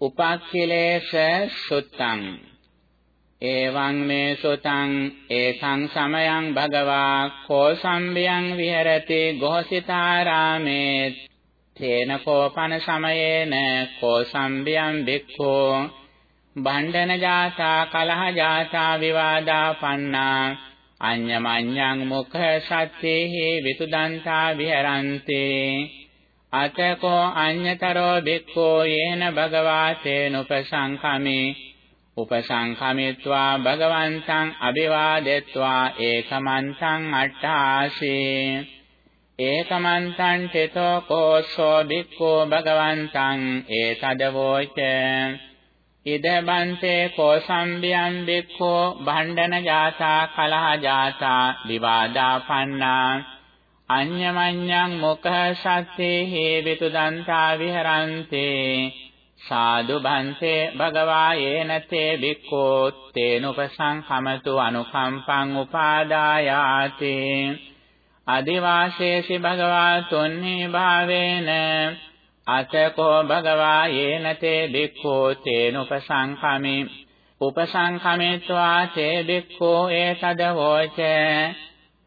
උපක්ඛිලේශ සුත්තං। එවං මේ සුතං ඒකං සමයං භගවා කෝසම්බියං විහෙරති ගෝසිතාරාමේ තේන කෝපන සමයේන කෝසම්බියං බික්ඛෝ। බණ්ඩන ජාතා කලහ ජාතා විවාදා පන්නා। අඤ්ඤමඤ්ඤං මුඛ සත්තේහි විතුදන්තා විහරන්තේ। අතකෝ අඤ්ඤතරෝ බික්ඛෝ යේන භගවා තේනුපසංකමේ උපසංකමිත්වා භගවන්තං අභිවාදෙත්වා ඒකමන්තං අට්ඨාසේ. ඒකමන්තං තෙතෝ කෝසෝ බික්ඛෝ භගවන්තං ඒතදවෝච. ඉද බන්තේ කෝසම්බියං බික්ඛෝ භණ්ඩන ජාතා කලහ ජාතා විවාදා පන්නා අඤ්ඤමඤ්ඤං මොකහ සත්තේ හේවිතු දන්තා විහරන්තේ සාදු බන්තේ භගවා යේනතේ බික්ඛෝ තේනුපසංඛමතු අනුකම්පං උපාදායාති අදිවාසේසි භගවා තුන්නි භාවේන අතකෝ භගවා යේනතේ බික්ඛෝ තේනුපසංඛමි උපසංඛමෙත්වා තේ බික්ඛෝ ඒතදවෝච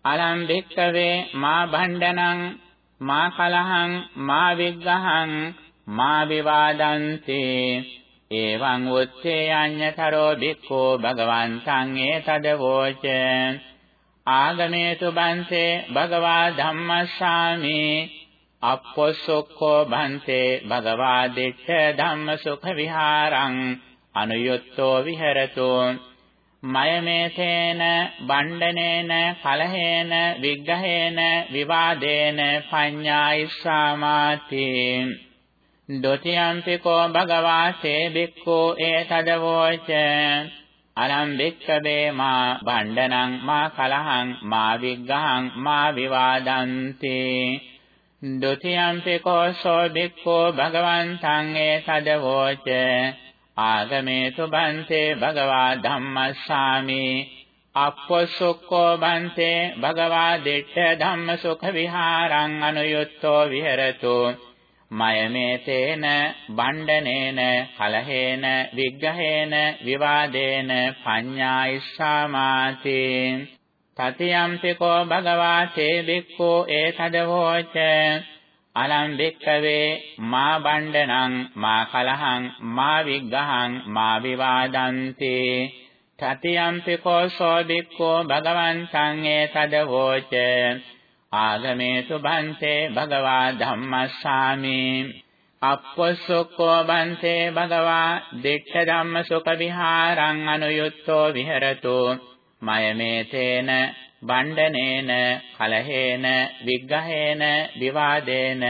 අලම් භික්කවේ මා භණ්ඩනං මා කලහං මා විග්ගහං මා විවාදන්ති. එවං උත්තේ අඤ්ඤතරෝ භික්ඛෝ භගවන්තං ඒතදවෝච ආගමේතු බන්තේ භගවා ධම්මස්සාමි. අප්පොසොක්ඛෝ බන්තේ භගවා දිච්ඡ ධම්මසුඛ විහාරං. අනුයුත්තෝ විහෙරතෝ. මයමේතේන බණ්ඩනේන කලහේන විග්ගහේන විවාදේන පඤ්ඤායිස්සාමාති ဒ ොතියම්පිකෝ භගවා සේබික්ඛෝ ඒතදවෝච අලම් බික්කවේ මා බණ්ඩනං මා කලහං මා විග්ගහං මා විවාදන්ති. ဒ ොතියම්පිකෝ සෝ බික්ඛෝ භගවන්තං ඒතදවෝච ආගමේතු බන්තේ භගවා ධම්මස්සාමි. අප්පසුක්ඛෝ බන්තේ භගවා දිට්ඨ ධම්මසුඛ විහාරං අනුයුත්තෝ විහෙරතු. මයමේතේන බණ්ඩනේන කලහේන විග්ගහේන විවාදේන පඤ්ඤායිස්සාමාති. තතියම්පිකෝ භගවා තේ බික්ඛෝ ඒතදවෝච අලං බික්කවේ මා බණ්ඩනං මා කලහං මා විග්ගහං මා විවාදන්ති. තතියම්පි කෝසෝ බික්කෝ භගවන්තං ඒතදවෝච ආගමේසු බන්තේ භගවා ධම්මස්සාමි. අප්පසුක්කෝ බන්තේ භගවා දිට්ඨ ධම්ම සුඛ විහාරං අනුයුත්තෝ විහෙරතු. මයමේතේන බණ්ඩනේන කලහේන විග්ගහේන විවාදේන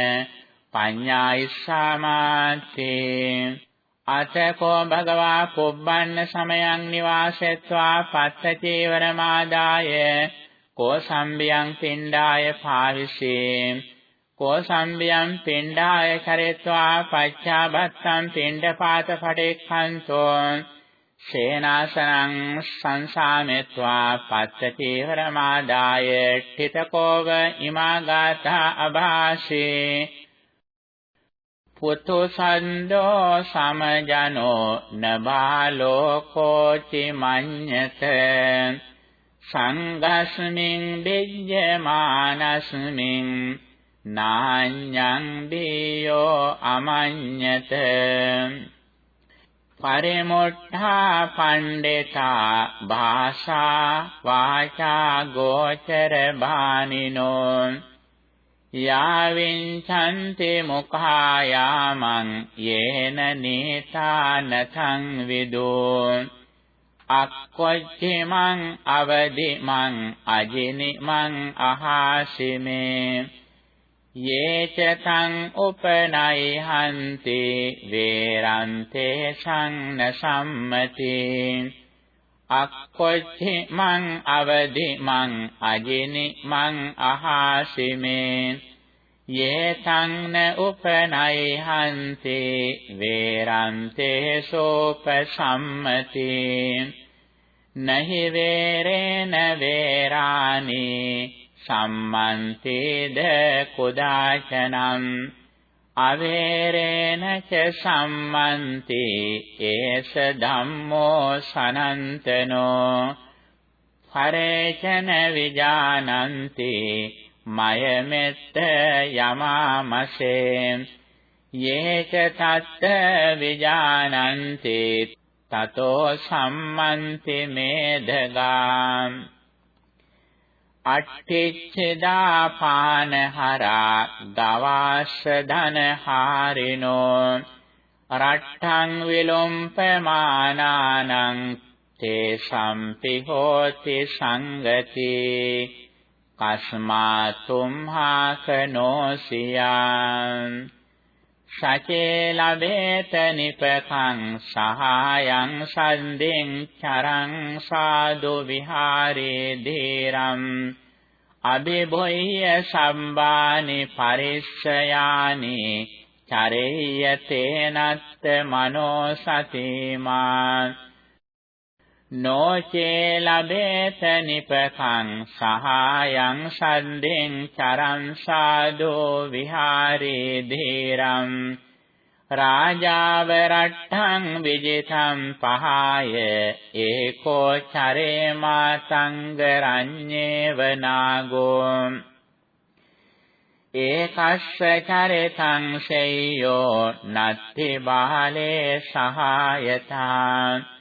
පඤ්ඤායිස්සාමාති. අතකෝ භගවා පුබ්බන්න සමයං නිවාසෙත්වා පත්ත චීවරමාදාය කෝ සම්බියං පිණ්ඩාය පාවිසේ. කෝ සම්බියං පිණ්ඩාය කරෙත්වා පච්චාබත්තං පිණ්ඩපාත පටික්ඛන්තෝ. සේනාසනං සංසාමෙත්වා පත්තචේවරමාදාය ඨිතකෝව ඉමාගාථා අභාෂේ පුතු සන්දෝ සමජනෝ නබාලෝ කෝචි මඤ්ඤත සංඝස්මින් බෙජ්ජමානස්මින් නාඤ්ඤං දීයෝ අමඤ්ඤත පරිමුට්ඨා පණ්ඩිතා භාෂා වාචා ගෝචර භානිනෝ යාවින්චන්ති මුඛායාමං යේන නීතානතං විදෝ අක්කොච්චිමං අවදිමං අජිනිමං අහාසිමේ යේච තං උපනයිහන්ති වේරන්තේ සංන සම්මති අක්කොච්චි මං අවදි මං අජිනි මං අහාසිමේ යේ තං න උපනයිහන්ති වේරන්තේ සෝපසම්මති නහි වේරේන වේරානි සම්මන්තේද කුදාචනං අවේරේන ච සම්මන්ති ඒස ධම්මෝ සනන්තනෝ පරේචන විජානන්ති මයමෙත්ත යමාමසේ යේච තත්ත විජානන්ති තතෝ සම්මන්ති මේදගාම් අට්ඨිච්ඡදා පානහරා ගවාස්ස ධන හාරිනෝ රට්ඨං විලොම්පමානානං තේ සම්පි හෝති සංගති කස්මාතුම්හාකනෝසියං සචේ ලබේත නිපකං සහායං සන්දින් චරං සාදු විහාරේ ධීරම් අබිභොය්‍ය සම්බානි පරිස්සයානි චරෙය්‍ය තේනත්ත මනෝ සතිමා. නොචේ ලබේත නිපකං සහායං සද්දෙන් චරං සාදෝ විහාරේ ධීරම් රාජාව රට්ඨං විජිතං පහාය ඒකෝ චරේ මාතංග රඤ්ඤේව නාගෝ ඒකස්ස චරිතං සෙය්‍යෝ නත්ති බාලේ සහායතාං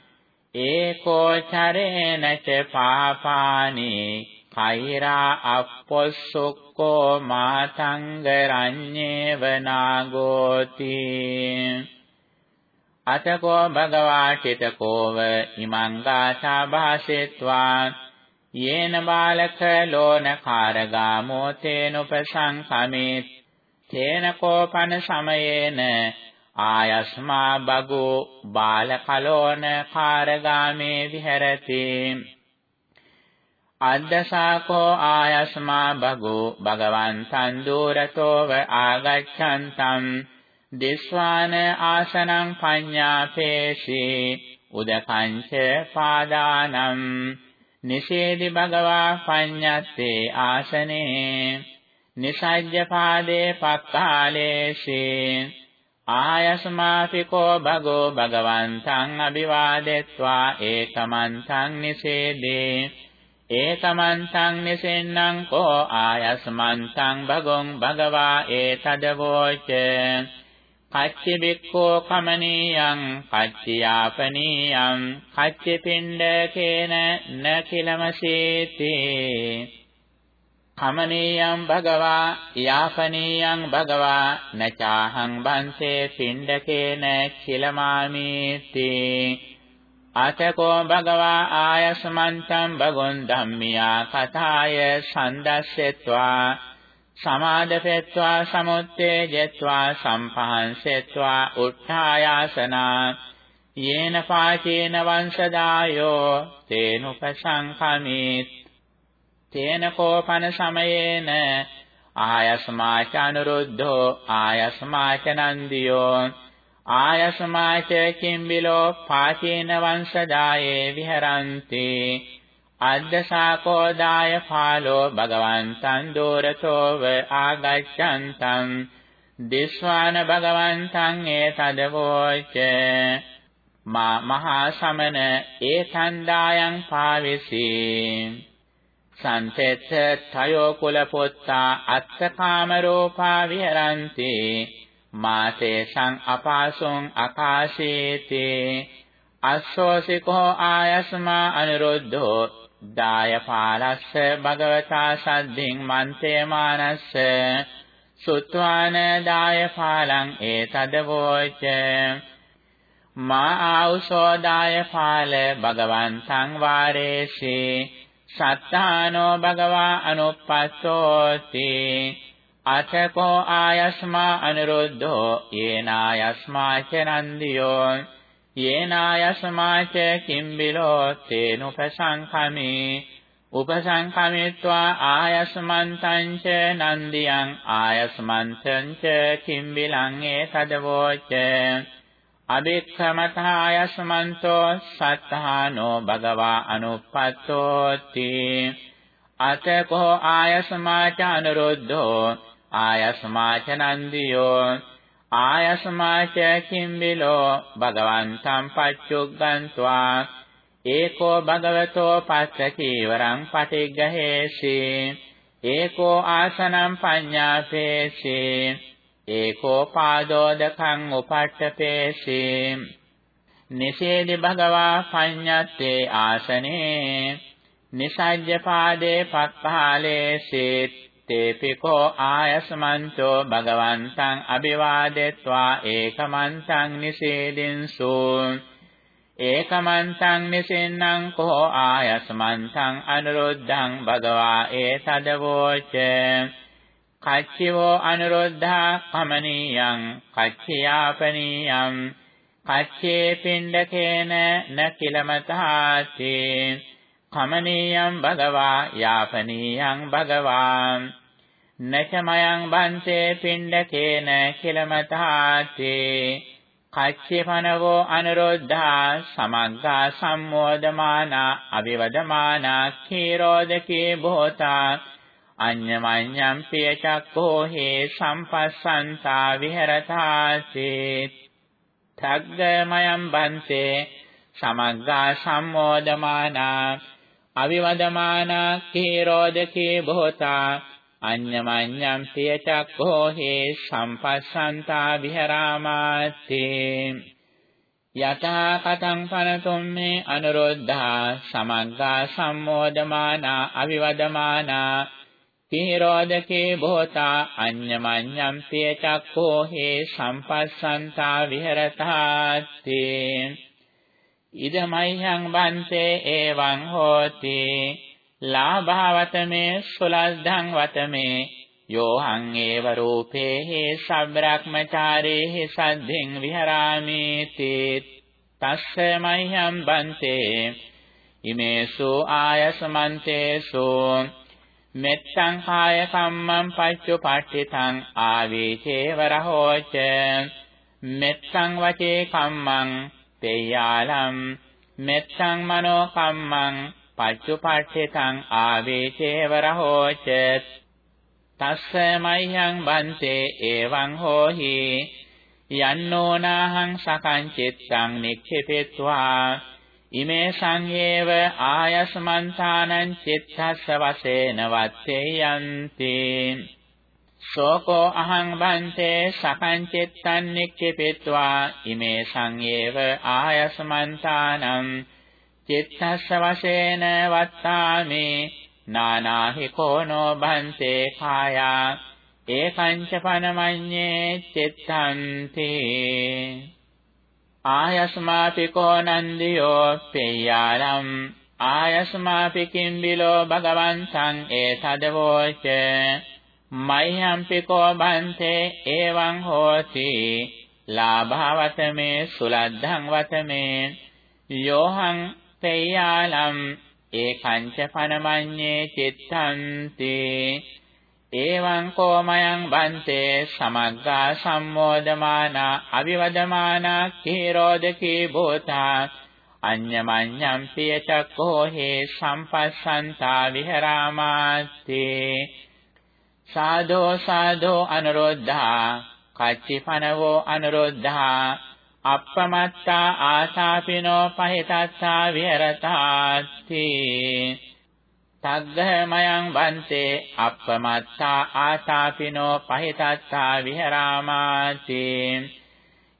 ඒකෝ චරේන ච පාපානි කෛරා අපොස්සොක්කෝ මාතංග රඤ්ඤේව නාගෝති. අතකෝ භගවා චිතකෝව ඉමං ගාථා භාෂෙත්වා යේන බාලක ලෝන කාරගාමෝ තේනුපසංඛමේ තේන කෝපන සමයේන ආයස්මා බගෝ බාලකලෝන කාරගාමේ විහෙරති. අද්දසාකෝ ආයස්මා බගෝ භගවන්තං දූරතෝව ආගච්ඡන්තං දිස්වාන ආසනං පඤ්ඤාපේසි උදකංච පාදානම් නිෂේදි භගවා පඤ්ඤත්තේ ආසනේ නිසජ්ජ පාදේ පක්ඛාලේසී ආයස්මාතිකෝ භගෝ භගවන්තං අභිවාදෙත්වා ඒකමන්තං නිසේදේ. ඒකමන්තං නිසෙන්නං කෝ ආයස්මන්තං භගොං භගවා ඒතදවෝච. කච්චි බික්ඛෝ කමනීයං කච්චියාපනීයං කච්චි පිණ්ඩකේන නකිලමසීති කමනීයං භගවා යාපනීයං භගවා නචාහං බන්සේ පිණ්ඩකේන කිලමාමීති. අතකෝ භගවා ආයස්මන්තං භගොන් ධම්මියා කතාය සන්දස්සෙත්වා සමාදපෙත්වා සමුත්තේජෙත්වා සම්පහන්සෙත්වා උත්ථායාසනා. යේන පාචේන වංශදායෝ තේනුපසංඛමීත්. තේන කෝපන සමයේන. ආයස්මාච අනුරුද්ධෝ ආයස්මාච නන්දියෝ. ආයස්මාච කිම්බිලෝ පාචීන වංශදායේ විහරಂತಿ අද්දසාකෝදාය පාලෝ භගවන්තං දෝරතෝව ආගච්ඡන්තං. දිස්වාන භගවන්තං ඒතදවෝච මා මහා සමන ඒතන්දායන් පාවිසී. සන්තෙත්ත තයෝ කුල පුත්තා අත්තකාම රූපා විහරಂತಿ මාතේ සං අපාසුං අකාශේති අස්සෝසිකෝ ආයස්මා අනුරුද්ධෝ දායපාලස්ස භගවතා සද්ධින් මන්තේ මානස්ස සුත්වාන දායපාලං ඒතදවෝච මා ආඋසෝ දායපාල භගවන්තං වාරේසී සත්තානෝ භගවා අනුපස්සෝති. අතකෝ ආයස්මා අනුරුද්ධෝ යේනායස්මා ච නන්දියෝ. යේනායස්මා ච කිම්බිලෝ තේනුපසංඛමි. උපසංඛමිත්වා ආයස්මන්තං ච නන්දියං ආයස්මන්තං ච කිම්බිලං ඒ තදවෝච අබික්ඛමතායස්මන්තෝ සත්තානෝ භගවා අනුප්පත්තෝති. අතකෝ ආයස්මාච අනුරුද්ධෝ ආයස්මාච නන්දියෝ ආයස්මාච කිම්බිලෝ භගවන්තං පච්චුග්ගන්त्वा ඒකෝ භගවතෝ පස්ස කීවරං පටිග්ගහේසි. ඒකෝ ආසනම් පඤ්ඤාපේසි ඒකෝ පාදෝදකං උපට්ඨපේසි නිසේදි භගවා පඤ්ඤත්තේ ආසනේ. නිසජ්ජ පාදේ පක්ඛාලේසි තේපිකෝ ආයස්මන්තෝ භගවන්තං අභිවාදෙත්වා ඒකමන්තං නිසේදින්සු ඒකමන්තං නිසින්නම් කෝ ආයස්මන්තං අනුරුද්ධං භගවා ඒතදවෝච කච්චිවෝ අනුරුද්ධා කමනීයං කච්චියාපනීයං කච්චේ පිණ්ඩකේන න කිලමතාති කමනීයං භගවා යාපනීයං භගවා නචමයං බන්තේ පිණ්ඩකේන කිලමතාති කච්චේපනවෝ අනුරුද්ධා සමග්ගා සම්මෝදමානා අවිවදමානා කීරෝදකේ බොහෝතා අඤ්ඤමඤ්ඤම් පිය චක්ඛෝ හේ සම්පස්සන්තා විහෙරතාසි තග්ගමයම් බන්තේ සමග්ගා සම්මෝදමානා අවිවදමානා කීරෝදකේ බොහෝතා අඤ්ඤමඤ්ඤම් පිය චක්ඛෝ හේ සම්පස්සන්තා විහෙරාමාති යතා කතං පනතුම් මේ අනුරුද්ධා සමග්ගා සම්මෝදමානා අවිවදමානා පිරෝදකේ බොතා අඤ්ඤමඤ්ඤම් පිය චක්ඛෝ හේ සම්පස්සන්තා විහෙරතාති ඉදමයිහං බන්තේ එවං හෝති ලාභවතමේ සුලද්ධං වතමේ යෝහං ඒව රූපේහි සබ්‍රක්මචාරේහි සද්ධින් විහරාමි තේ තස්ස මයිහං බන්තේ ඉමේසු ආයසමන්තේසු මෙත්තං කාය කම්මං පච්චුපට්ඨිතං ආවේචේව රහෝච මෙත්තං වචේ කම්මං තේයාලම් මෙත්තං මනෝ කම්මං පච්චුපට්ඨිතං ආවේචේව රහෝච තස්ස මයං බන්තේ එවං හෝහි යන්නෝනාහං සකං චිත්තං නික්ඛිපෙත්වා ඉමේ සංයේව ආයස්මන්තානං චිත්තස්ස වසේන වත්තේ යන්ති සෝකෝ අහං බන්තේ සකං චිත්තං නික්ඛිපෙත්වා ඉමේ සංයේව ආයස්මන්තානං චිත්තස්ස වසේන වත්තාමි. නානාහි කෝනෝ බන්තේ කායා. ඒකංච පනමඤ්ඤේ චිත්තන්ති. ආයස්මාපි කෝනන්දියෝ පෙය්‍යාරම් ආයස්මාපි කිම්බිලෝ භගවන්තං ඒතදවෝච මයිහම්පි කෝ බන්තේ එවං හෝති ලාභවතමේ සුලද්ධං වතමේ යෝහං පෙය්‍යාලම් ඒකංච පනමඤ්ඤේ චිත්තන්ති එවං කෝමයන් බන්තේ සමග්ගා සම්මෝදමානා අවිවදමානා කීරෝදකී භූතා අඤ්ඤමඤ්ඤම් පිය චක්ඛෝ හේ සම්පස්සන්තා විහෙරාමාති සාදෝ සාදෝ අනුරෝධා කච්චිපනවෝ අනුරෝධා අප්පමත්තා ආසාපිනෝ පහිතස්සා විහෙරතාති තග්ගමයන් වන්තේ අප්පමත්තා ආසාපිනෝ පහිතත්තා විහරාමාති.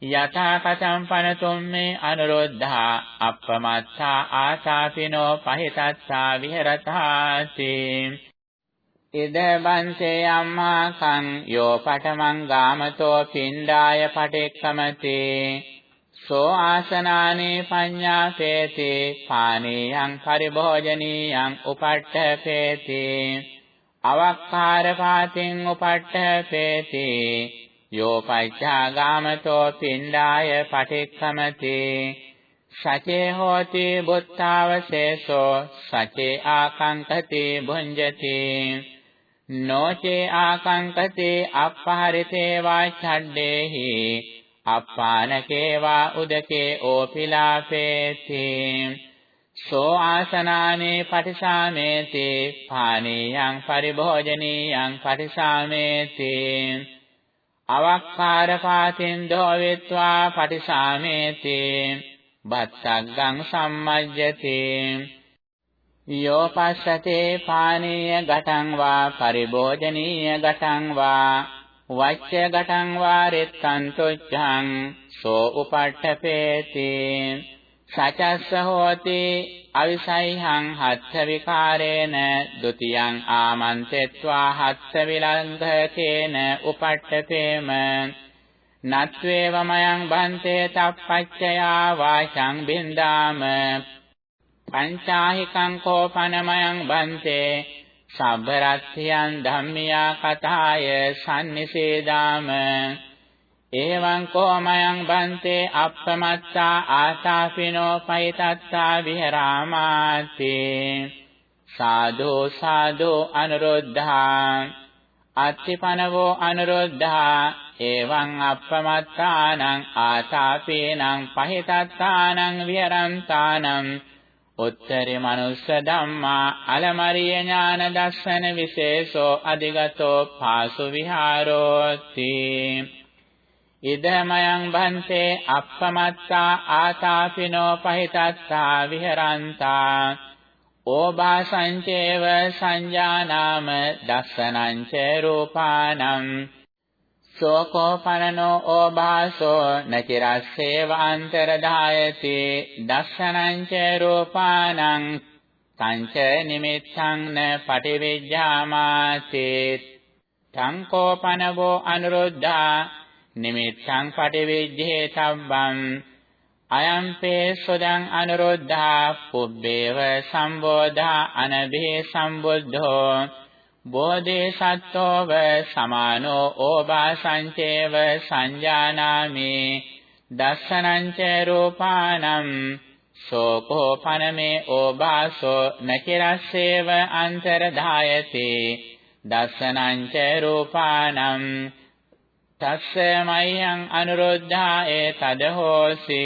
යථා කතං පනතුම් මේ අනුරුද්ධා අප්පමත්තා ආසාපිනෝ පහිතත්තා විහෙරතාති. ඉද වංසේ අම්මා කං යෝ පඨමං ගාමතෝ පින්ඩාය පටික්කමති. සෝ ආසනානේ පඤ්ඤාසේති පානීයං පරිභෝජනීයං උපට්ඨපේති අවක්කාර පාතින් උපට්ඨපේති යෝ පච්ඡාගාමතෝ පින්ඩාය පටික්කමති සචේ හෝති බුත්තාවශේෂෝ සචේ ආකංකති භුඤ්ජති නොචේ ආකංකති අපහරිතේ වා ඡඩ්ඩේහි අප්පානකේවා උදකේ ඕපිලාපේති සෝ ආසනානේ පටිසාමේති. පානීයං පරිභෝජනීයං පටිසාමේති. අවක්කාර පාතින් දෝවිත්වා පටිසාමේති. බත්තග්ගං සම්මජ්ජති. යෝ පස්සතේ පානීය ගටං වා පරිභෝජනීය ගටං වා. වච්ච ගටං වා රෙත්තන්තොච්ඡං සෝ උපට්ඨපේති සචස්ස හෝති අවිසයිහං හත්ථ විකාරේන ဒ ුතියං ආමන්තෙත්වා හත්ථ විලංඝකේන උපට්ඨපේම නත්වේව මයං බන්තේ තප්පච්චයා වාචං බින්දාම පංචාහිකං කෝපනමයං බන්තේ සබ්බරත්ථයන් ධම්මියා කතාය සම්නිසේදාම. එවං කෝමයං බන්තේ අප්පමත්තා ආසාපිනෝ පයිතත්තා විහෙරාමාති. සාදු සාදු අනුරුද්ධා. අත්තිපනවෝ අනුරුද්ධා. එවං අප්පමත්තානං ආසාපේනං පහිතත්තානං විහෙරන්තානං. උත්තරේ මනුස්ස ධම්මා අලමරිය ඥාන දස්සන විශේෂෝ අධිගතෝ පාසු විහාරෝති. ඉදමයන් බන්තේ අප්පමත්තා ආතාපිනෝ පහිතත්තා විහරන්තා. ඕභාසංචේව සංජානාම දස්සනං ච රූපානම්. සෝකෝපනනෝ ඕභාසෝ නචිරස්සේව අන්තරදායති දස්සනං ච රූපානං සංච නිමිත්තං න පටිවිජ්ජාමාති සංකෝපනවෝ අනුරුද්ධා නිමිත්තං පටිවිජ්ජේ තබ්බං අයම්පේ සොදං අනුරුද්ධා පුබ්බේව සම්බෝධා අනභේ සම්බුද්ධෝ බෝධිසත්වව සමානෝ ඕබාසංචේව සංජානාමි දස්සනං ච රූපානම් සෝකෝ පනමේ ඕබාසෝ නකිරස්සේව අන්තරධායති දස්සනං ච රූපානම් තස්ස මයං අනුරුද්ධා ඒතද හෝසි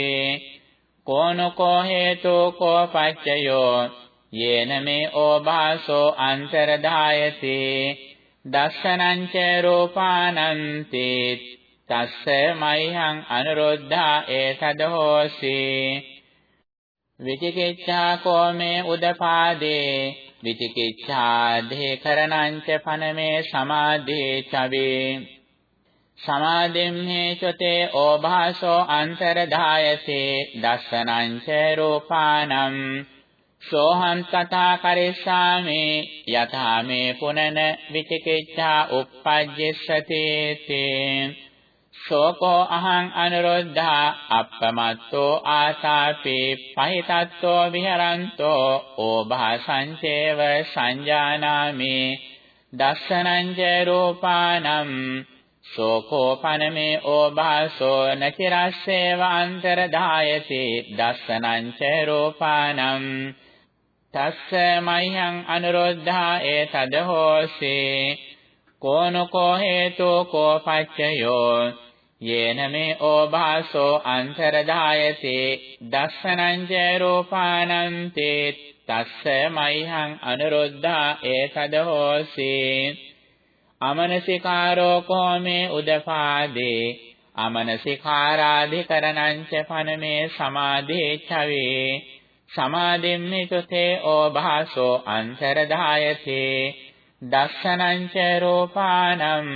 කෝනකෝ හේතු කෝ පච්චයෝ යේන මේ ඕභාසෝ අන්තරදායති දස්සනං ච රූපානන්ති තස්ස මයං අනුරුද්ධා ඒතද හෝසි විචිකිච්ඡා කෝමේ උදපාදේ විචිකිච්ඡා දේකරණං ච පනමේ සමාධේ චවේ සමාදිම්හේ චතේ ඕභාසෝ අන්තරදායසේ දස්සනං ච රූපානම් සෝහං තථා කරිස්සාමි යථා මේ පුනන විචිකිච්ඡා uppajjessati තේ සෝකෝ අහං අනුරුද්ධා අප්පමත්තෝ ආසාපේ පහිතත්තෝ විහරන්තෝ ඕභාසංචේව සංජානාමි දස්සනං ච රූපානම් සෝකෝපනමේ ඕභාසෝ නචිරස්සේව අන්තරදායති දස්සනං ච රූපානම් තස්ස මයං අනුරුද්ධා ඒතද හෝසි. කෝනකෝ හේතු කෝ පච්චයෝ. යේන මේ ඕභාසෝ අන්තරදායති. දස්සනං ච රූපානම් තේ තස්ස මයං අනුරුද්ධා ඒතද හෝසි. අමනසිකාරෝ කෝමේ උදපාදේ. අමනසිකාරාධිකරණං ච පනමේ සමාධේ චවේ සමාධිම්මිතුතේ ඕභාසෝ අන්තරදායතේ। දස්සනං ච රූපානම්।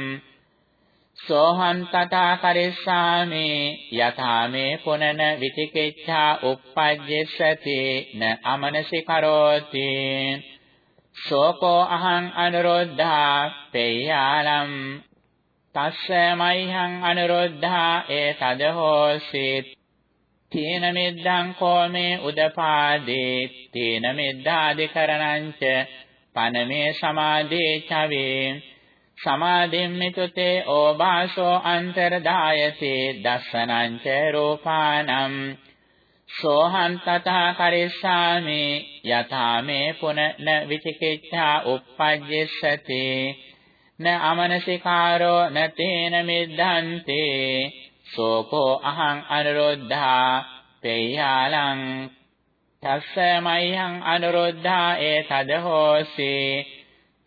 සෝහං තථා කරිස්සාමි। යථා මේ පුනන විචිකිච්ඡා uppajjessati න අමනසිකරෝති සෝකෝ අහං අනුරුද්ධා පේයාලම්। තස්ස මයිහං අනුරුද්ධා ඒතද හෝසිත තීන මිද්දං කෝමේ උදපාදේ තීන මිද්දාදිකරණංච පනමේ සමාධේ චවේ. සමාධිම්මිතුතේ ඕභාසෝ අන්තරදායසේ දස්සනං ච රූපානම්. සෝහං තථා කරිස්සාමි යථා මේ පුන න විචිකිච්ඡා uppajjessati න අමනසිකාරෝ න තේන මිද්ධන්තේ සෝකෝ අහං අනුරුද්ධා පේයාලං තස්ස මයං අනුරුද්ධා ඒතද හෝසි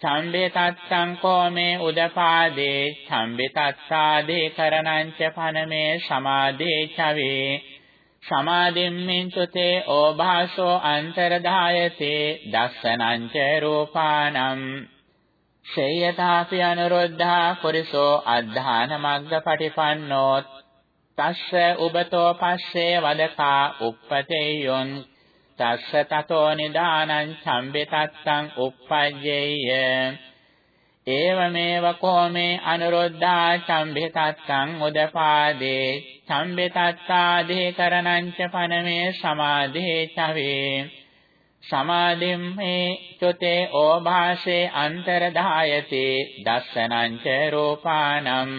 චම්බේතත්තං කෝමේ උදපාදේ චම්බේතත්තාදේ කරණං ච පනමේ සමාදේ චවේ සමාධිම්මින් සුතේ ඕභාසෝ අන්තරදායතේ දස්සනං ච රූපානම් ශේයතාපි අනුරුද්ධා කුරිසෝ අද්ධාන මග්ගපටිපන්නෝ තස්ස උබතෝ පස්සේ වදකා උප්පතේයොන් තස්ස තතෝ නිදානං සම්බිතත්තං uppajjeyya ඒවමේව කෝමේ අනුරුද්ධා සම්බිතත්තං උදපාදේ සම්බිතත්තාදී කරණං ච පනමේ සමාධේ චවේ. සමාධිම්මේ චොතේ ඕභාසේ අන්තරදායති දස්සනං ච රූපානම්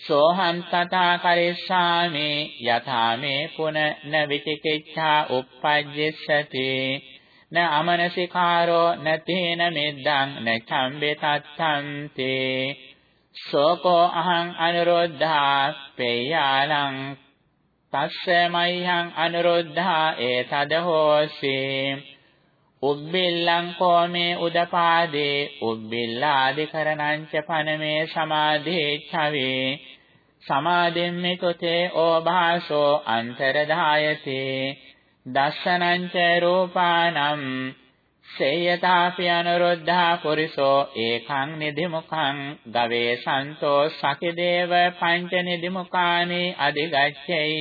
සෝහං තථා කරිස්සාමි යථා මේ පුන න විචිකිච්ඡා uppajjissati න අමනසිකාරෝ න තේන මෙද්දං න චම්බෙතත්තන්ති සෝකෝ අහං අනුරුද්ධා පේයාලං තස්ස මයිහං අනුරුද්ධා ඒතද හෝසි. උබ්බිල්ලං කෝමේ උදපාදේ උබ්බිල්ලාදිකරණං ච පනමේ සමාධේ ඡවේ. සමාදෙම්මේ තොතේ ඕභාසෝ අන්තරදායති. දස්සනං ච රූපානම් සේයතාපි අනුරුද්ධා පුරිසෝ ඒකං නිදිමුඛං ගවේ සන්තෝ සකිදේව පංච නිදිමුඛානි අධිගච්ඡේය.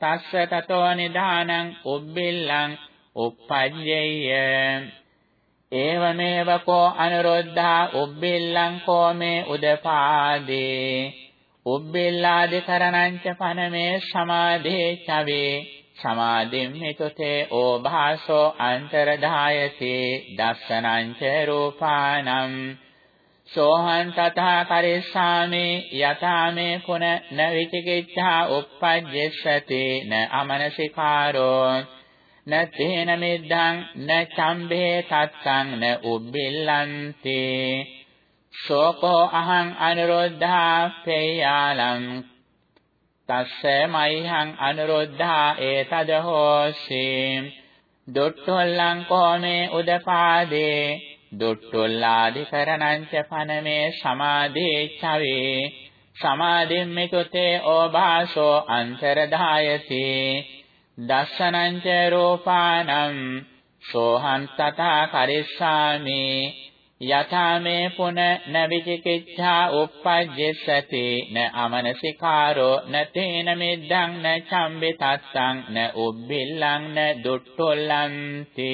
තස්ස තතෝ නිදානං උබ්බිල්ලං uppajjeyya ඒවමේව කෝ අනුරුද්ධා උබ්බිල්ලං කෝ මේ උදපාදේ. උබ්බිල්ලාදි කරණං ච පනමේ සමාධේ චවේ. සමාධිම් හිතොතේ ඕභාසෝ අන්තරදායති දස්සනං ච රූපානම්. සෝහං තථා කරිස්සාමි යථාමේ කුණ න විචිකිච්ඡා uppajjessati න අමනසිකාරෝ. නතේන මෙද්දං න චම්බේ තත්තං න උබ්බිල්ලන්ති. සෝකෝ අහං අනුරුද්ධා පේයාලං. තස්ස මයිහං අනුරුද්ධා ඒතද හෝසි. දුට්ඨොල්ලං කෝමේ උදපාදේ. දුට්ඨොල්ලාදිකරණං ච පනමේ සමාධේ චවේ සමාධිම්මිතුතේ ඕභාසෝ අන්තරදායති. දස්සනං ච රූපානම් සෝහං තථා කරිස්සාමි. යථා මේ පුන න විචිකිච්ඡා uppajjessati න අමනසිකාරෝ න තේන මිද්දං න චම්බි තත්තං න උබ්බිල්ලං න දුට්ටොල්ලන්ති.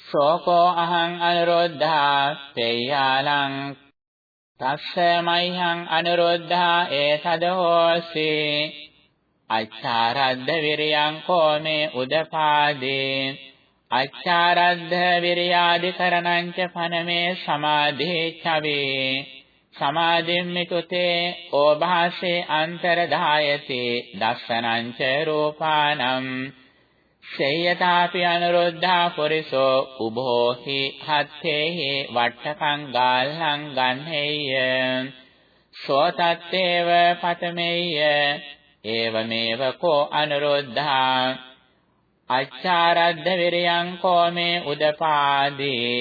සෝකෝ අහං අනුරුද්ධා තේයාලං තස්ස මයිහං අනුරුද්ධා ඒතද හෝසී. අච්චාරද්ද විරියං කෝමේ උදපාදේ. අච්චාරද්ද විරියාදිකරණං ච පනමේ සමාධේ චවේ. සමාධිම්මිතුතේ ඕභාසේ අන්තරදායති දස්සනං ච රූපානම්. සේයතාපි අනුරුද්ධා පුරිසෝ උභෝහි හත්තේහි වට්ටකං ගාල්හං ගන්හෙය්‍ය සෝතත්තේව පතමෙය්‍ය ඒවමේව කෝ අනුරුද්ධා අච්චාරද්ද විරයං කෝ මේ උදපාදී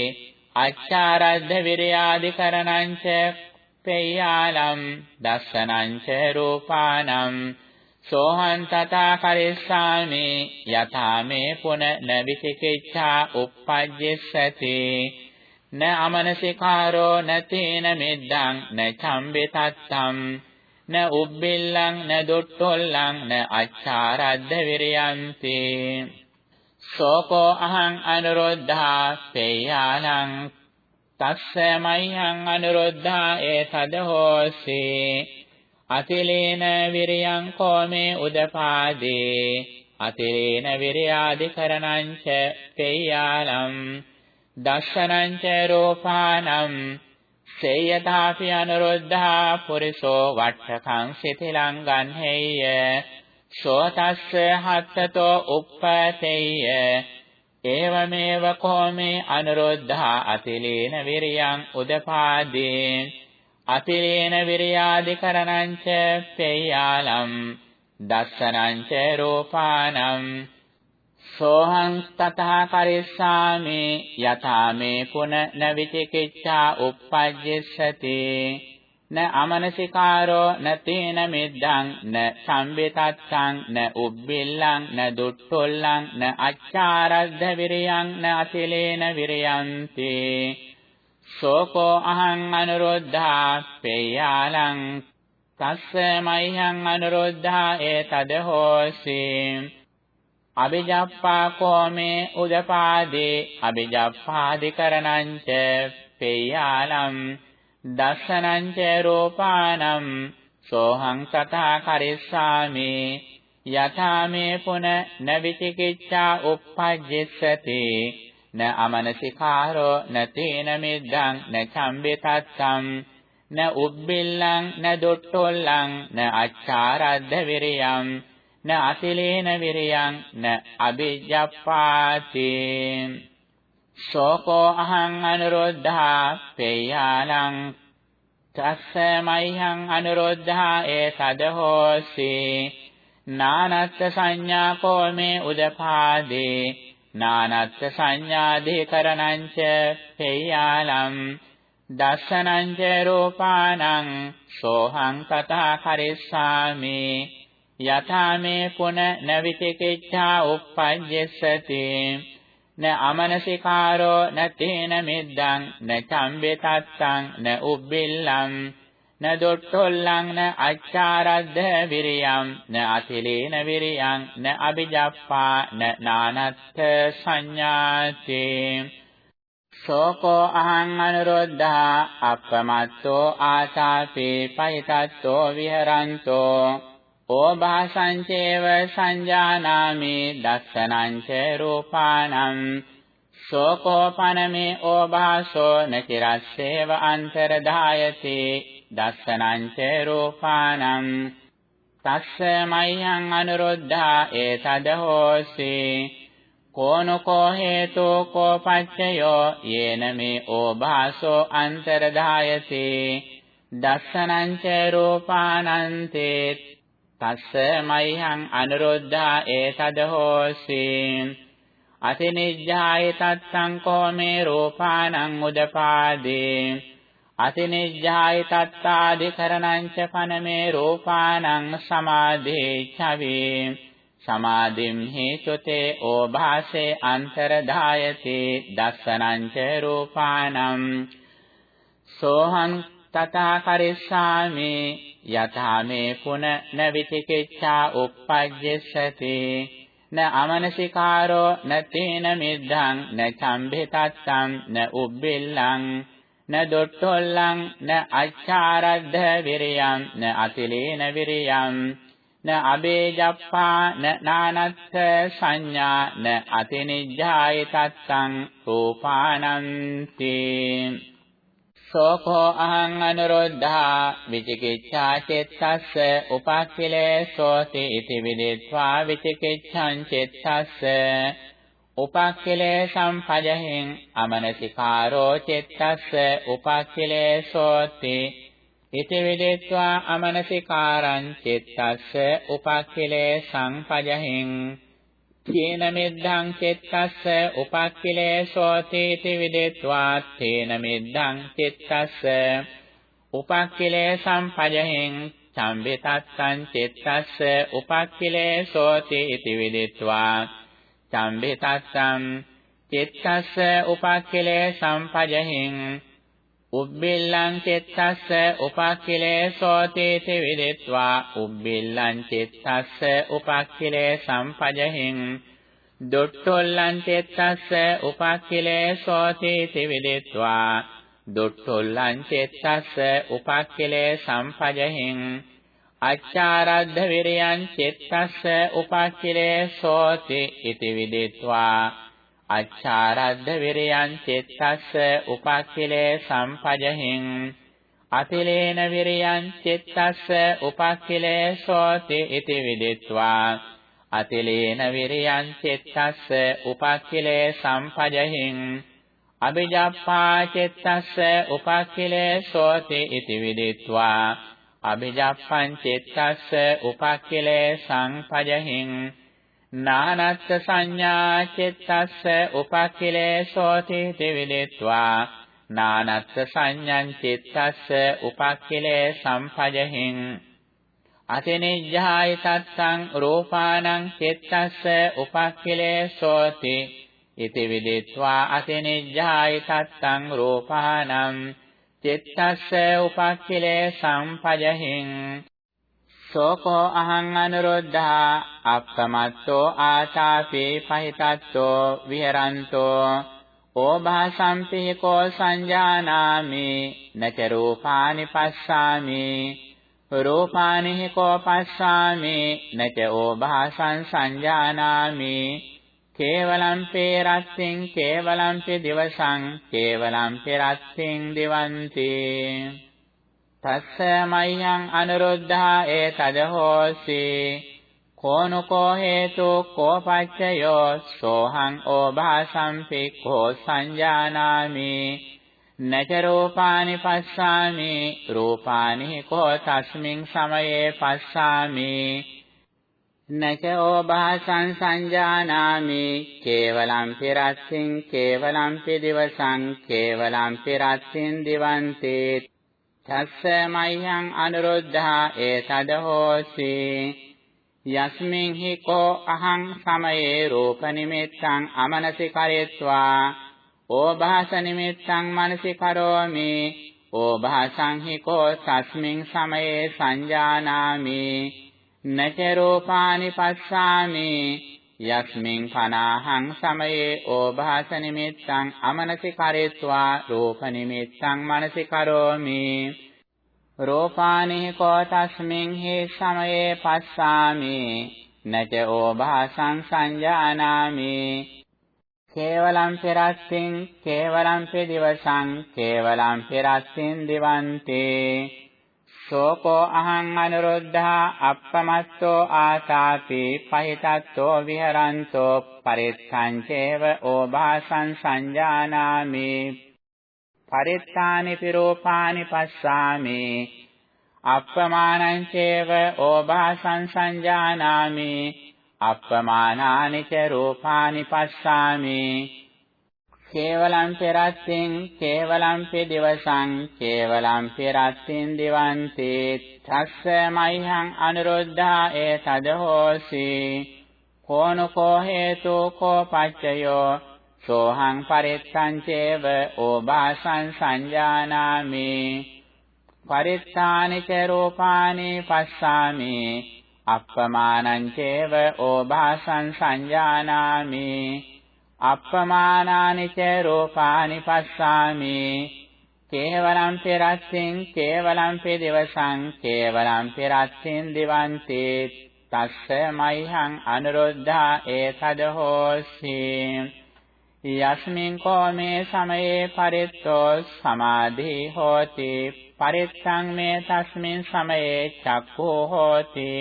අච්චාරද්ද විරයාදිකරණං ච පේයාලම් දස්සනං ච රූපානම් සෝහං තථා කරිස්සාමි යථා මේ පුන න විචිකිච්ඡා uppajjessati න අමනසිකාරෝ න තේන මිද්දං න චම්බිතත්තම් න උබ්බිල්ලං න දුට්ටොල්ලං න අච්චාරද්ද විරයන්ති. සෝකෝ අහං අනුරුද්ධා පේයාලං තස්ස මයිහං අනුරුද්ධා ඒතද හෝසි. අතිලේන විරයං කෝමේ උදපාදේ. අතිලේන විරයාදිකරණං ච පේයාලං දස්සනං ච රූපානම්. සේයතාපි අනුරුද්ධා පුරිසෝ වට්ඨකං සිතිලං ගන්හෙය්‍ය සෝතස්ස හත්තතෝ uppateyය ඒවමේව කෝමේ අනුරුද්ධා අතිලේන විරියං උදපාදී। අතිලේන විරියාදිකරණං ච පේයාලම්। දස්සනං ච රූපානම්। සෝහං තතහ කරිස්සාමි යථා මේ පුන නවිචිකිච්ඡා uppajjessati න අමනසිකාරෝ න තේන මිද්දං න සම්බිතත්තං න උබ්බිල්ලං න දුට්ටොල්ලං න අච්චාරද්ධ විරියං න අතිලේන විරියන්ති. සෝකෝ අහං අනුරුද්ධා පේයාලං තස්ස මයිහං අනුරුද්ධා ඒතද හෝසි. අ비ජප්පා කෝමේ උදපාදේ අ비ජප්පාදිකරණං ච පේයාලම් දස්සනං ච රූපානම් සෝහං තථා කරිස්සාමි යථා මේ පුන නවිචිකිච්ඡා uppajjessati න අමනසිකාරෝ න තේන මිද්දං න චම්බිතත්තම් න උබ්බිල්ලං න දොට්ටොල්ලං න අච්චාරද්ද විරියං න අතිලේන විරියං න අබිජ්ජප්පාති ශෝකෝ අහං අනුරුද්ධා පේයාලං තස්ස මයිහං අනුරුද්ධා ඒ සදහෝසි. නානත්ත් සංඥා කෝමේ උදපාදේ. නානත්ත් සංඥාදීකරණං ච පේයාලම්. දස්සනං ච රූපානං සෝහං තථා කරිස්සාමි. යථා මේ පුන නවිතිකිච්ඡා uppajjessati න අමනසිකාරෝ න තේන මිද්දං න චම්බෙතත්තං න උබ්බිල්ලං න දොට්ටොල්ලං න අච්චාරද්ද විරියං න අතිලේන විරියං න අ비ජප්පා න නානත්ථ සංඥාති. ශෝකෝ අහං අනුරුද්ධා අප්පමත්තෝ ආසාපේ පහිතත්තෝ විහරන්තෝ ඕභාසංචේව සංජානාමි දස්සනං ච රූපාණං ශෝකෝපනමේ ඕභාසෝ නචිරස්සේව අන්තරදායති දස්සනං ච රූපාණං තස්ස මයං අනුරුද්ධා ඒතද හෝසි කෝනකෝ හේතෝ කෝ පච්චයෝ යේන මේ ඕභාසෝ අන්තරදායති දස්සනං ච රූපාණන්තේ තස්ස මයිහං අනුරුද්ධා ඒතද හෝසි අතිනිජ්ජාය තත්තං කෝමේ රූපානං උදපාදේ. අතිනිජ්ජාය තත්තාදිකරණං ච පනමේ රූපානං සමාධේ චවේ සමාධිම් හේතුතේ ඕභාසේ අන්තරදායති දස්සනං ච රූපානං සෝහං තථා කරිස්සාමි යථා මේ පුන න විචිකිච්ඡා uppajjessati න අමනසිකාරෝ න තේන මිද්ධං න චම්බිතත්තං න උබ්බිල්ලං න දොට්ටොල්ලං න අච්චාරද්ධ විරියං න අතිලේන විරියං න අබේජප්පා න නානත්ථ සංඥා න අතිනිජ්ජාය තත්තං රූපානන්ති। සෝකෝ අහං අනුරොද්ධා විචිකිච්ඡා චෙත්තස්ස උපක්ඛිලේසෝති ඉති විදිත්වා විචිකිච්ඡං චෙත්තස්ස උපක්ඛිලේසං පජහෙන් අමනසිකාරෝ චෙත්තස්ස උපක්ඛිලේසෝති ඉති විදිත්වා අමනසිකාරං චෙත්තස්ස උපක්ඛිලේසං පජහෙන් තේන මෙද්ධං චෙත්තස්ස උපක්ඛිලේසෝතේති විදෙත්වා තේන මෙද්ධං චෙත්තස්ස උපක්ඛිලේසං පජහෙන් චම්බිතස්සං චෙත්තස්ස උපක්ඛිලේසෝතේති විදෙත්වා චම්බිතස්සං චෙත්තස්ස උපක්ඛිලේසං පජහෙන් උබ්බිල්ලං චෙත්තස්ස උපක්ඛිලේසෝතේති විදිත්වා. උබ්බිල්ලං චෙත්තස්ස උපක්ඛිලේ සම්පජහෙන් දොට්ටොල්ලං චෙත්තස්ස උපක්ඛිලේසෝතේති විදිත්වා. දොට්ටොල්ලං චෙත්තස්ස උපක්ඛිලේ සම්පජහෙන් අච්චාරද්ධ විරයං චෙත්තස්ස උපක්ඛිලේසෝති ඉති විදිත්වා. අච්චාරද්ද විරයන් චෙත්තස්ස උපක්ඛිලේ සම්පජහෙන්। අතිලේන විරයන් චෙත්තස්ස උපක්ඛිලේ සෝති ඉති විදිත්වා අතිලේන විරයන් චෙත්තස්ස උපක්ඛිලේ සම්පජහෙන්। අ비ජප්පා චෙත්තස්ස උපක්ඛිලේ සෝති ඉති විදිත්වා අ비ජප්පං චෙත්තස්ස උපක්ඛිලේ සංපජහෙන් නානත්ත් සංඥා චිත්තස්ස උපක්ඛිලේසෝති තිවිදිත්වා නානත්ත් සංඥං චිත්තස්ස උපක්ඛිලේ සම්පජහින්. අතිනිජ්ජාය තත්තං රූපානං චිත්තස්ස උපක්ඛිලේසෝති ඉති විදිත්වා අතිනිජ්ජාය තත්තං රූපානං චිත්තස්ස උපක්ඛිලේ සම්පජහින්. සෝකෝ අහං අනුරුද්ධා අප්පමත්තෝ ආතාපේ පහිතත්තෝ විහරන්තෝ ඕභාසම්පි කෝ සංජානාමි නච රූපානි පස්සාමි රූපානි කෝ පස්සාමි නච ඕභාසං සංජානාමි කේවලං පේරස්සින් කේවලං පි දිවසං කේවලං පෙරස්සින් දිවන්ති තස්ස මයං අනුරුද්ධා ඒතද හෝසි කෝනුකෝ හේතු කෝපච්චයෝ සෝහං ඕභාසම්පි කෝ සංජානාමි. නච රූපානි පස්සාමි රූපානි කෝ තස්මින් සමයේ පස්සාමි. නච ඕභාසං සංජානාමි කේවලං පිරස්සින් කේවලං පිදිවසං කේවලං පිරස්සින් දිවන්තේ. තස්ස මයං අනුරුද්ධා ඒතද හෝසි යස්මින් හි කෝ අහං සමයේ රූප නිමිත්තං අමනසි කරෙත්වා. ඕභාස නිමිත්තං මනසි කරෝමි. ඕභාසං හි කෝ තස්මින් සමයේ සංජානාමි. නච රූපානි පස්සාමි. යස්මින් පනාහං සමයේ ඕභාස නිමිත්තං අමනසි කරෙත්වා රූප නිමිත්තං මනසි කරෝමි. රූපානි කෝ තස්මින් හි සමයේ පස්සාමි. නච ඕභාසං සංජානාමි. කේවලං පෙරස්සින් කේවලං පෙදිවසං කේවලං පෙරස්සින් දිවන්තේ. සෝකෝ අහං අනුරුද්ධා අප්පමස්සෝ ආසාපි පහිතත්තෝ විහරන්තෝ පරිත්සංචේව ඕභාසං සංජානාමි. පරිත්තානි පිරෝපානි පස්සාමි. අප්පමානං චේව ඕභාසං සංජානාමි. අප්පමානානි ච රූපානි පස්සාමි. කේවලං පෙරස්සින් කේවලං පෙදිවසං කේවලං පෙරස්සින් දිවන්ති තස්ස මයිහං අනුරුද්ධා ඒතද හෝසි කෝනකෝ හේතු කෝ පච්චයෝ සෝහං පරිත්තං චේව ඕබාසං සංජානාමි පරිත්තානි ච රූපානි පස්සාමි අප්පමානං චේව ඕබාසං සංජානාමි අප්පමානානි ච රූපානි පස්සාමි. කේවලං පෙරස්සින් කේවලං පෙදවසං කේවලං පෙරස්සින් දිවන්ති. තස්ස මයිහං අනුරුද්ධා ඒතද හෝසි යස්මින් කෝමේ සමයේ පරිත්තෝ සමාධි හෝති. පරිත්තං මේ තස්මින් සමයේ චක්ඛෝ හෝති.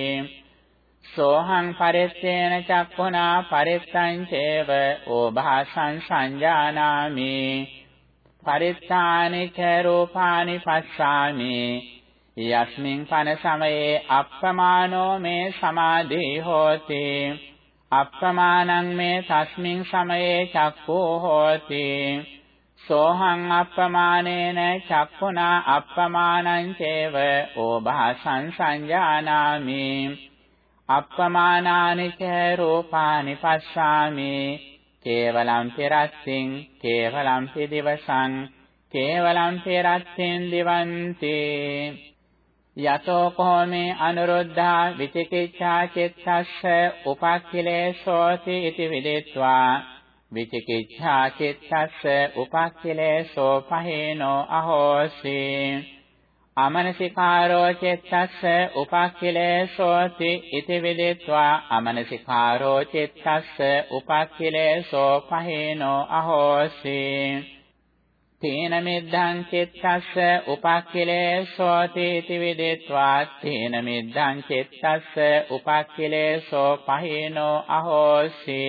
සෝහං පරිත්තේන චක්ඛුනා පරිත්තං චේව ඕභාසං සංජානාමි. පරිත්තානි ච රූපානි පස්සාමි. යස්මින් පන සමයේ අප්පමානෝ මේ සමාධි හෝති. අප්පමානං මේ තස්මින් සමයේ චක්ඛෝ හෝති. සෝහං අප්පමානේන චක්ඛුනා අප්පමානං චේව ඕභාසං සංජානාමි. අප්පමානානි ච රූපානි පස්සාමි. කේවලං පෙරස්සින් කේවලං පිදිවසං කේවලං පෙරස්සින් දිවන්ති යතෝ කෝමේ අනුරුද්ධා විචිකිච්ඡා චිත්තස්ස උපක්ඛිලේසෝති इति විදෙත්වා. විචිකිච්ඡා චිත්තස්ස උපක්ඛිලේසෝ පහේනෝ අහෝසී. අමනසිකාරෝ චිත්තස්ස උපක්ඛිලේසෝති ඉති විදිත්වා අමනසිකාරෝ චිත්තස්ස උපක්ඛිලේසෝ පහේනෝ අහෝසි. තේන මිද්ධං චිත්තස්ස උපක්ඛිලේසෝති ඉති විදිත්වා තේන මිද්ධං චිත්තස්ස උපක්ඛිලේසෝ පහේනෝ අහෝසි.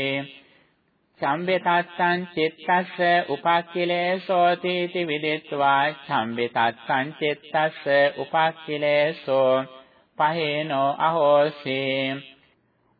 චම්බිතස්සං චිත්තස්ස උපක්ඛිලේසෝති इति විදිත්වා. චම්බිතස්සං චිත්තස්ස උපක්ඛිලේසෝ පහේනෝ අහෝසි.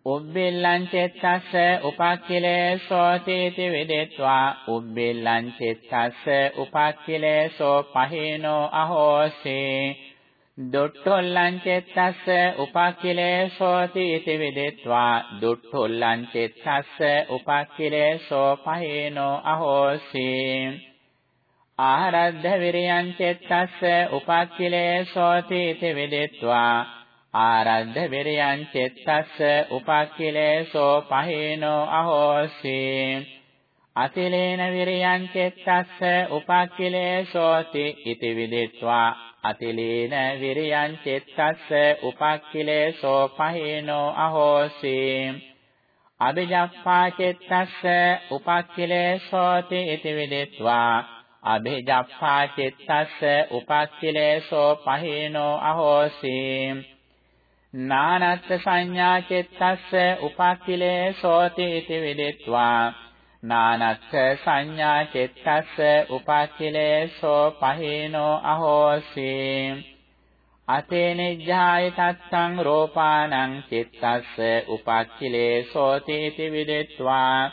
උබ්බෙල්ලං චෙත්තස්ස උපක්ඛිලේසෝතීති විදෙත්වා. උබ්බෙල්ලං චෙත්තස්ස උපක්ඛිලේසෝ පහේනෝ අහෝසේ. දුට්ඨොල්ලං චෙත්තස්ස උපක්ඛිලේසෝතීති විදෙත්වා දුට්ඨොල්ලං චෙත්තස්ස උපක්ඛිලේසෝ පහේනෝ අහෝසේ. ආරද්ධ විරියං චෙත්තස්ස උපක්ඛිලේසෝතීති විදෙත්වා ආරද්ධ විරයන් චෙත්තස්ස උපක්ඛිලේසෝ පහේනෝ අහෝසි. අතිලේන විරයන් චෙත්තස්ස උපක්ඛිලේසෝති ඉති විදිත්වා අතිලේන විරයන් චෙත්තස්ස උපක්ඛිලේසෝ පහේනෝ අහෝසි. අභිජප්පා චෙත්තස්ස උපක්ඛිලේසෝති ඉති විදිත්වා. අභිජප්පා චෙත්තස්ස උපක්ඛිලේසෝ පහේනෝ අහෝසි. නානත්ත් සංඥා චෙත්තස්ස උපක්ඛිලේසෝති इति විදිත්වා. නානත්ත් සංඥා චෙත්තස්ස උපක්ඛිලේසෝ පහේනෝ අහෝසි. අතේනිජ්ජාය තත්තං රෝපානං චිත්තස්ස උපක්ඛිලේසෝති इति විදිත්වා.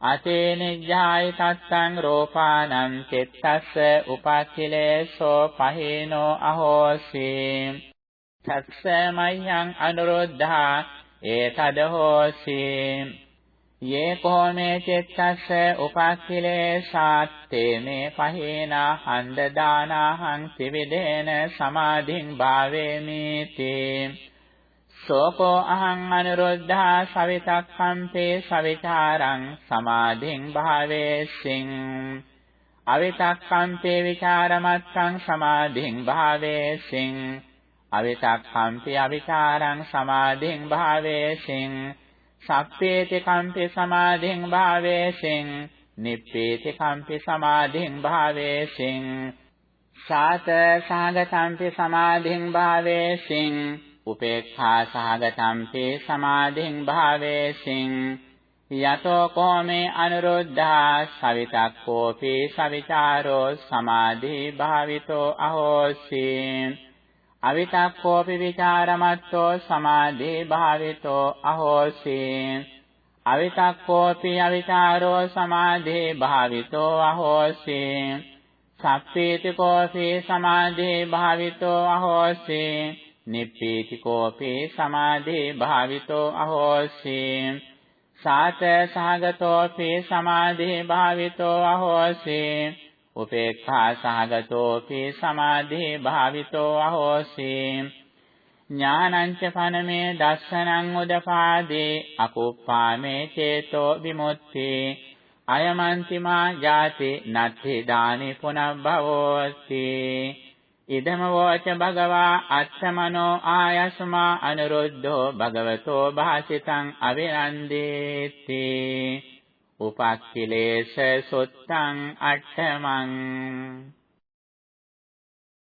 අතේනිජ්ජාය තත්තං රෝපානං චිත්තස්ස උපක්ඛිලේසෝ පහේනෝ අහෝසි. තස්ස මයං අනුරුද්ධා ඒතද හෝසි. යේ කෝමේ චෙත්තස්ස උපක්ඛිලේසාත්තේ මේ පහේනා හන්ද දානාහං ත්‍රිවිදේන සමාධින් භාවේමීති. සෝකෝ අහං අනුරුද්ධා සවිතක්ඛම්පේ සවිචාරං සමාධින් භාවේසින්. අවිතක්ඛම්පේ විචාරමත්තං සමාධින් භාවේසින්. අවිතක්ඛම්පි අවිචාරං සමාධින් භාවේසින්. සප්පේති කම්පි සමාධින් භාවේසින් නිප්පේති කම්පි සමාධින් භාවේසින් සාත සාගතම්පි සමාධින් භාවේසින් උපේක්ඛා සහගතම්පි සමාධින් භාවේසින් යතෝ කෝමේ අනුරුද්ධා සවිතක්කෝපි සවිචාරෝ සමාධි භාවිතෝ අහෝසී। අවිතක්කෝපි විචාරමත්තෝ සමාධේ භාවිතෝ අහෝසි අවිතක්කෝපි අවිචාරෝ සමාධේ භාවිතෝ අහෝසි සප්පීතිකෝපි සමාධේ භාවිතෝ අහෝසි නිප්පීතිකෝපි සමාධේ භාවිතෝ අහෝසි සාත සහගතෝපි සමාධේ භාවිතෝ අහෝසි උපේක්ඛා සහගතෝපි සමාධේ භාවිතෝ අහෝසි. ඥානං ච පනමේ දස්සනං උදපාදේ අකුප්පාමේ චේතෝ විමුක්ති. අයමන්තිමා ජාති නත්ථි දානි පුනබ්බවෝති. ඉදම වෝච භගවා අත්තමනෝ ආයස්මා අනුරුද්ධෝ භගවතෝ භාසිතං අවිනන්දේති. උපක්ඛිලේශ සුත්තං අට්ඨමං